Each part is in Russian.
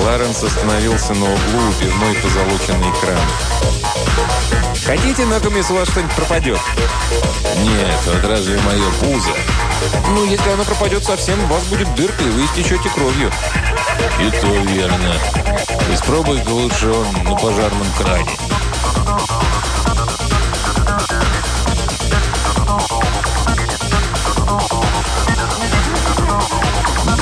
Кларенс остановился на углу у пивной позолоченный кран. «Хотите, на комисс у вас что-нибудь пропадет?» «Нет, вот разве мое пузо?» «Ну, если оно пропадет совсем, у вас будет дырка, и вы истечете кровью». «И то верно. Испробуй-ка лучше он на пожарном кране».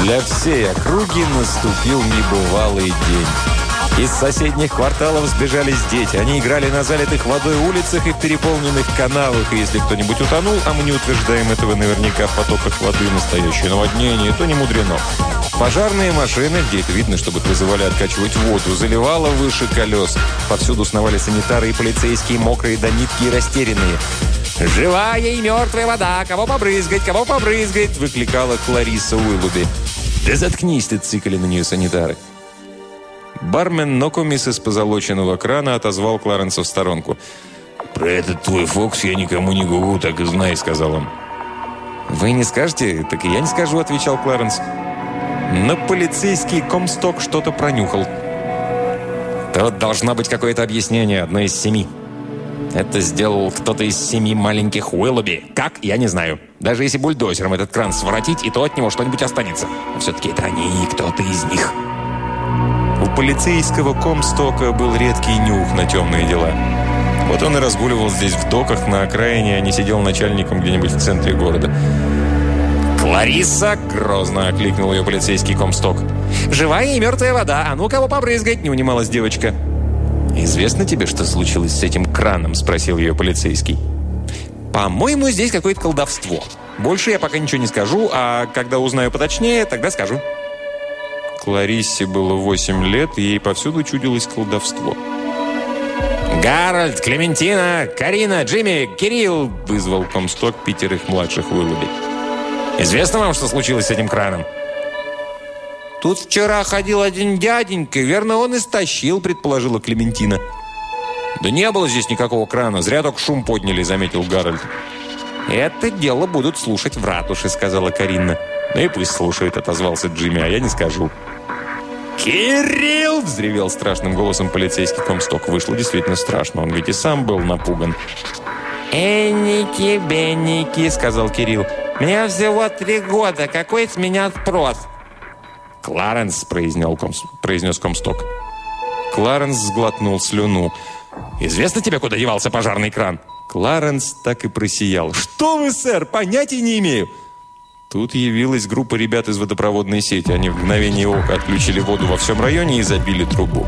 Для всей округи наступил небывалый день. Из соседних кварталов сбежались дети. Они играли на залитых водой улицах и переполненных каналах. И если кто-нибудь утонул, а мы не утверждаем этого наверняка в потоках воды, настоящее наводнение, то не мудрено. Пожарные машины, где это видно, чтобы вызывали откачивать воду, заливало выше колес. Повсюду сновали санитары и полицейские, мокрые до нитки и растерянные. «Живая и мертвая вода! Кого побрызгать? Кого побрызгать?» – выкликала Клариса Уиллуби. «Да заткнись ты!» – цикали на нее санитары. Бармен Нокомис из позолоченного крана отозвал Кларенса в сторонку. «Про этот твой Фокс я никому не гугу, так и знай», — сказал он. «Вы не скажете? Так и я не скажу», — отвечал Кларенс. Но полицейский комсток что-то пронюхал. «Тут должно быть какое-то объяснение, одно из семи. Это сделал кто-то из семи маленьких Уиллоби. Как? Я не знаю. Даже если бульдозером этот кран своротить, и то от него что-нибудь останется. Но все-таки это они, кто-то из них». У полицейского комстока был редкий нюх на темные дела. Вот он и разгуливал здесь в доках на окраине, а не сидел начальником где-нибудь в центре города. «Клариса!» – грозно окликнул ее полицейский комсток. «Живая и мертвая вода! А ну кого побрызгать!» – не унималась девочка. «Известно тебе, что случилось с этим краном?» – спросил ее полицейский. «По-моему, здесь какое-то колдовство. Больше я пока ничего не скажу, а когда узнаю поточнее, тогда скажу». Клариссе было 8 лет, и ей повсюду чудилось колдовство. «Гарольд, Клементина, Карина, Джимми, Кирилл!» – вызвал Комсток пятерых младших вылуби. «Известно вам, что случилось с этим краном?» «Тут вчера ходил один дяденька, верно, он и стащил», – предположила Клементина. «Да не было здесь никакого крана, зря только шум подняли», – заметил Гарольд. «Это дело будут слушать в ратуше», – сказала Карина. «Ну и пусть слушают», – отозвался Джимми, – «а я не скажу». «Кирилл!» – взревел страшным голосом полицейский комсток. Вышло действительно страшно, он ведь и сам был напуган. «Энники, бенники!» – сказал Кирилл. «Мне всего три года, какой с меня спрос?» «Кларенс!» – произнес, комс... произнес комсток. Кларенс сглотнул слюну. «Известно тебе, куда девался пожарный кран?» Кларенс так и просиял. «Что вы, сэр, понятия не имею!» Тут явилась группа ребят из водопроводной сети. Они в мгновение ока отключили воду во всем районе и забили трубу.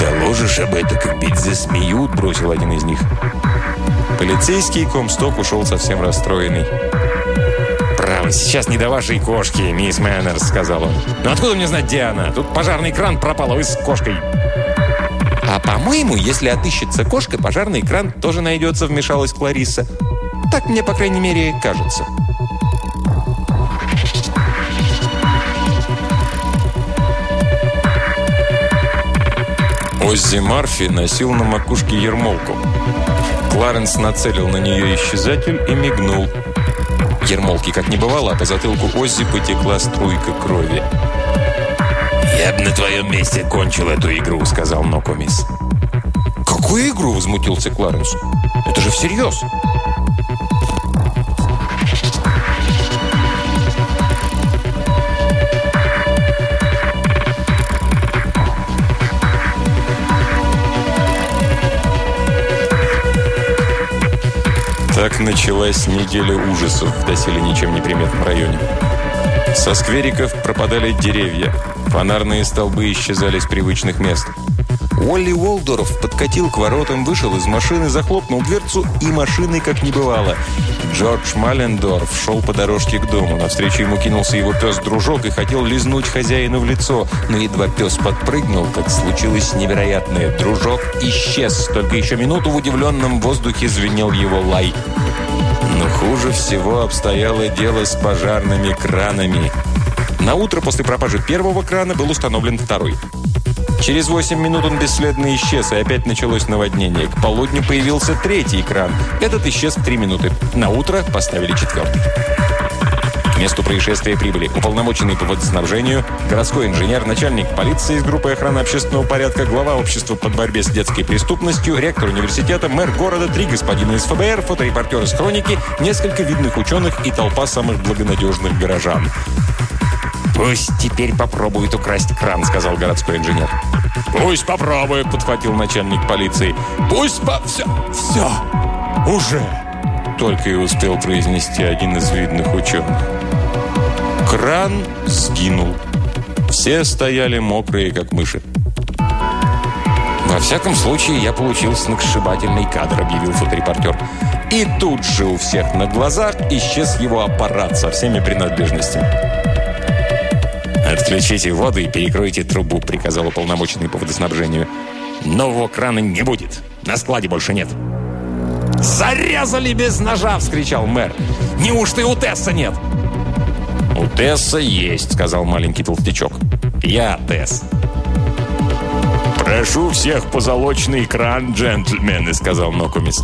«Доложишь об этом, как бить засмеют», – бросил один из них. Полицейский комсток ушел совсем расстроенный. «Право, сейчас не до вашей кошки, мисс Мэннерс», – сказал он. «Но откуда мне знать, где она? Тут пожарный кран пропал, а вы с кошкой». «А по-моему, если отыщется кошка, пожарный кран тоже найдется», – вмешалась Клариса. «Так мне, по крайней мере, кажется». Оззи Марфи носил на макушке ермолку. Кларенс нацелил на нее исчезатель и мигнул. Ермолки как не бывало, а по затылку Оззи потекла струйка крови. «Я бы на твоем месте кончил эту игру», — сказал Нокомис. «Какую игру?» — возмутился Кларенс. «Это же всерьез!» Так началась неделя ужасов в доселе ничем не приметном районе. Со сквериков пропадали деревья. Фонарные столбы исчезали с привычных мест. Уолли Уолдорф подкатил к воротам, вышел из машины, захлопнул дверцу, и машины как не бывало. Джордж Маллендорф шел по дорожке к дому. Навстречу ему кинулся его пес-дружок и хотел лизнуть хозяину в лицо. Но едва пес подпрыгнул, как случилось невероятное. Дружок исчез. Только еще минуту в удивленном воздухе звенел его лай. Но хуже всего обстояло дело с пожарными кранами. На утро после пропажи первого крана был установлен второй. Через 8 минут он бесследно исчез, и опять началось наводнение. К полудню появился третий кран. Этот исчез в 3 минуты. На утро поставили четвертый. месту происшествия прибыли уполномоченный по водоснабжению, городской инженер, начальник полиции из группы охраны общественного порядка, глава общества по борьбе с детской преступностью, ректор университета, мэр города, три господина из ФБР, фоторепортер из «Хроники», несколько видных ученых и толпа самых благонадежных горожан. «Пусть теперь попробует украсть кран», — сказал городской инженер. «Пусть попробует», — подхватил начальник полиции. «Пусть по... Все, все, уже!» Только и успел произнести один из видных ученых. Кран сгинул. Все стояли мокрые, как мыши. «Во всяком случае, я получил сногсшибательный кадр», — объявил фоторепортер. И тут же у всех на глазах исчез его аппарат со всеми принадлежностями. «Отключите воду и перекройте трубу», — приказал уполномоченный по водоснабжению. «Нового крана не будет. На складе больше нет». «Зарезали без ножа!» — вскричал мэр. «Неужто и у Тесса нет?» «У Тесса есть», — сказал маленький толстячок. «Я Тесс». «Прошу всех позолоченный кран, джентльмены», — сказал Нокумис.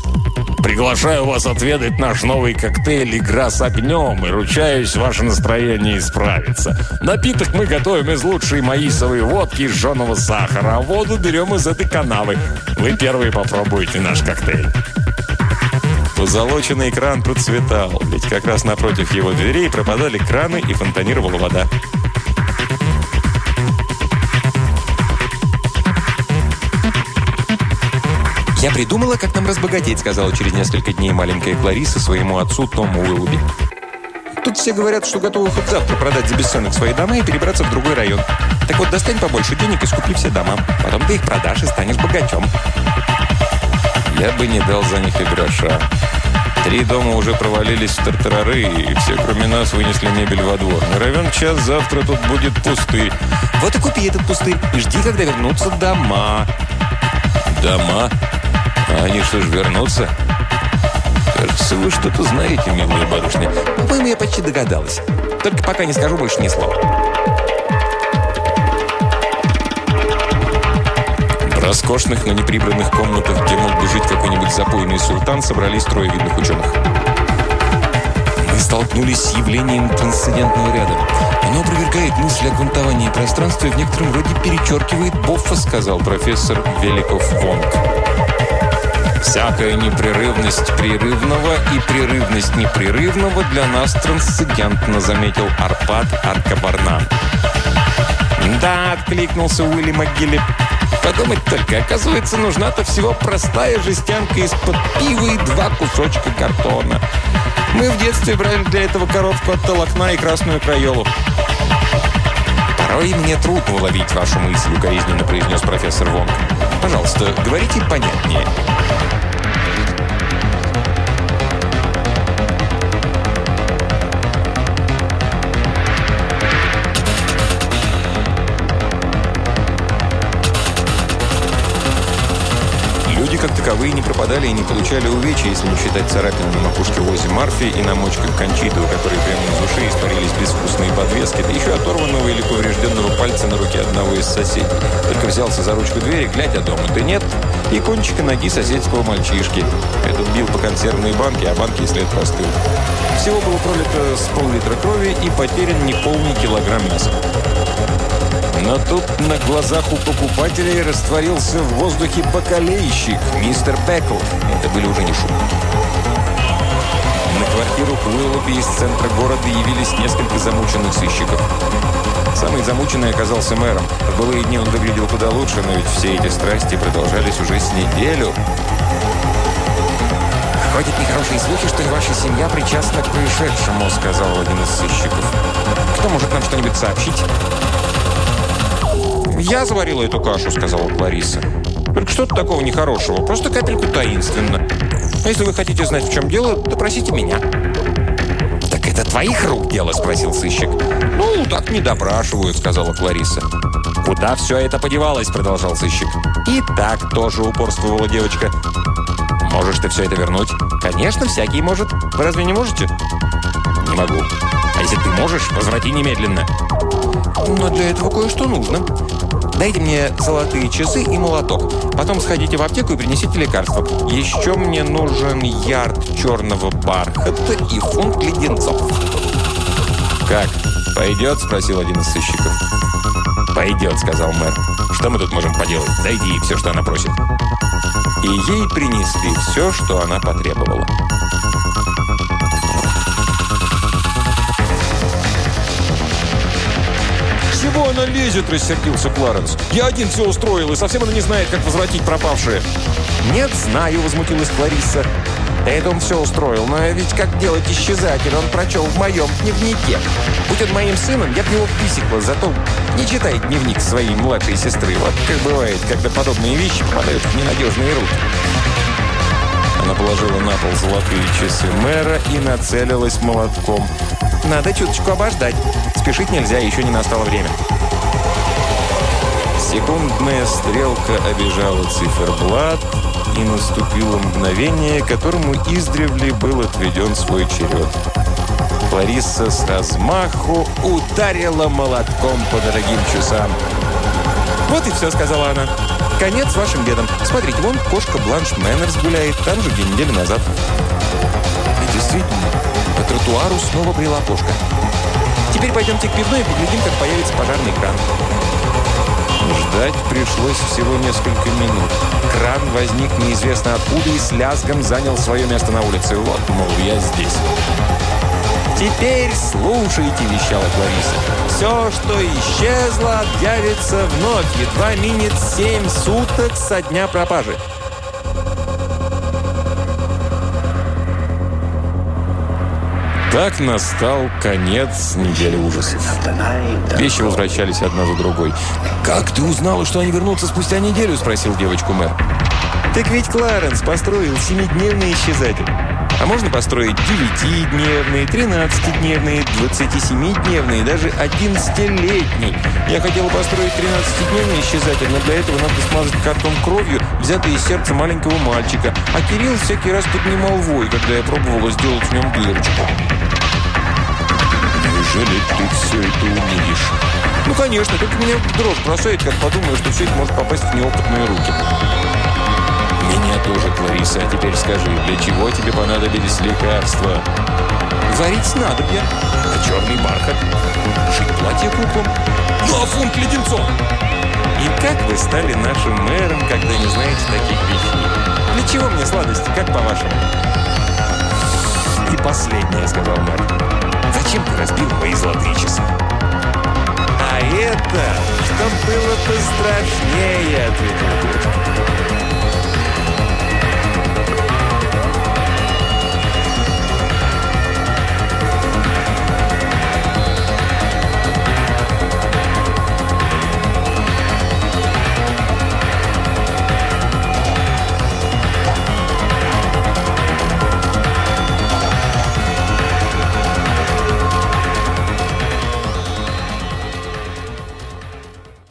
«Приглашаю вас отведать наш новый коктейль «Игра с огнем» и ручаюсь, ваше настроение исправится. Напиток мы готовим из лучшей маисовой водки и жженого сахара, а воду берем из этой канавы. Вы первые попробуете наш коктейль». Позолоченный кран процветал, ведь как раз напротив его дверей пропадали краны и фонтанировала вода. «Я придумала, как нам разбогатеть», сказала через несколько дней маленькая Клариса своему отцу Тому Уиллуби. «Тут все говорят, что готовы хоть завтра продать за бесценок свои дома и перебраться в другой район. Так вот, достань побольше денег и скупи все дома. Потом ты их продашь и станешь богачом». Я бы не дал за них и гроша. Три дома уже провалились в тартарары, и все, кроме нас, вынесли мебель во двор. Равен час, завтра тут будет пустырь. Вот и купи этот пустырь, и жди, когда вернутся дома. Дома? А они что ж, вернутся? Кажется, вы что-то знаете, милая барышня. По-моему, я почти догадалась. Только пока не скажу больше ни слова. В роскошных, но неприбранных комнатах, где мог бы жить какой-нибудь запойный султан, собрались трое видных ученых. Столкнулись с явлением трансцендентного ряда. Оно опровергает мысль о квантовании пространства и в некотором роде перечеркивает Боффа, сказал профессор Великов Вонг. Всякая непрерывность прерывного и прерывность непрерывного для нас трансцендентно, заметил Арпад Аркабарнан. «Да», — откликнулся Уилли МcГилли. «Подумать только, оказывается, нужна-то всего простая жестянка из-под пива и два кусочка картона. Мы в детстве брали для этого коробку от толокна и красную краелу». «Порой мне трудно уловить вашу мысль», — укоризненно произнес профессор Вонг. «Пожалуйста, говорите понятнее». Таковые не пропадали и не получали увечья, если не считать царапин на макушке Ози Марфи и на мочках Кончиты, у которой прямо из ушей испарились безвкусные подвески, да еще оторванного или поврежденного пальца на руке одного из соседей. Только взялся за ручку двери, глядь, а дома да нет, и кончика ноги соседского мальчишки. Этот бил по консервной банке, а банке след простыл. Всего было пролито с пол-литра крови и потерян неполный килограмм мяса. Но тут на глазах у покупателей растворился в воздухе бакалейщик, мистер Пекл. Это были уже не шутки. На квартиру Уиллоби из центра города явились несколько замученных сыщиков. Самый замученный оказался мэром. В былые дни он выглядел куда лучше, но ведь все эти страсти продолжались уже с неделю. «Ходят нехорошие слухи, что и ваша семья причастна к происшедшему», сказал один из сыщиков. «Кто может нам что-нибудь сообщить?» «Я заварила эту кашу», — сказала Клариса. «Только что-то такого нехорошего, просто капельку таинственно. А если вы хотите знать, в чем дело, то просите меня». «Так это твоих рук дело?» — спросил сыщик. «Ну, так не допрашивают», — сказала Клариса. «Куда все это подевалось?» — продолжал сыщик. «И так тоже упорствовала девочка. Можешь ты все это вернуть?» «Конечно, всякий может. Вы разве не можете?» «Не могу. А если ты можешь, возврати немедленно». «Но для этого кое-что нужно. Дайте мне золотые часы и молоток. Потом сходите в аптеку и принесите лекарства. Еще мне нужен ярд черного бархата и фунт леденцов». «Как, пойдет?» – спросил один из сыщиков. «Пойдет», – сказал мэр. «Что мы тут можем поделать? Дайте ей все, что она просит». И ей принесли все, что она потребовала. Чего она лезет?» – рассердился Кларенс. «Я один все устроил, и совсем она не знает, как возвратить пропавшее». «Нет, знаю», – возмутилась Клариса. Да это он все устроил, но ведь как делать исчезатель, он прочел в моем дневнике. Будь он моим сыном, я бы его писекла, зато не читай дневник своей младшей сестры. Вот как бывает, когда подобные вещи попадают в ненадежные руки. Она положила на пол золотые часы мэра и нацелилась молотком. «Надо чуточку обождать. Спешить нельзя, еще не настало время». Секундная стрелка обижала циферблат, и наступило мгновение, которому издревле был отведен свой черед. Лариса с размаху ударила молотком по дорогим часам. «Вот и все», — сказала она. «Конец вашим бедам. Смотрите, вон кошка Бланш Мэннерс гуляет, там же две недели назад». И действительно, по тротуару снова брела кошка. «Теперь пойдемте к пивной и поглядим, как появится пожарный кран». Ждать пришлось всего несколько минут. Кран возник неизвестно откуда и с лязгом занял свое место на улице. Вот, мол, я здесь. «Теперь слушайте», – вещала Клариса. «Все, что исчезло, объявится вновь. Едва минет семь суток со дня пропажи». Так настал конец недели ужасов. Вещи возвращались одна за другой. «Как ты узнала, что они вернутся спустя неделю?» – спросил девочку мэр. «Так ведь Кларенс построил семидневный исчезатель. А можно построить девятидневный, тринадцатидневный, двадцатисемидневный, даже одиннадцатилетний. Я хотела построить тринадцатидневный исчезатель, но для этого надо смазать картон кровью, взятый из сердца маленького мальчика. А Кирилл всякий раз поднимал вой, когда я пробовала сделать в нем дырочку. Неужели ты все это умеешь? Ну, конечно, только меня дрожь бросает, как подумаю, что все это может попасть в неопытные руки. Меня тоже, Клариса. А теперь скажи, для чего тебе понадобились лекарства? Варить снадобья. А черный бархат? Шить платье куклам. Ну, а фунт леденцом? И как вы стали нашим мэром, когда не знаете таких вещей? Для чего мне сладости, как по-вашему? И последнее, сказал мэр. Зачем ты разбил мои золотые часы? А это, что было пострашнее, ответил девочка.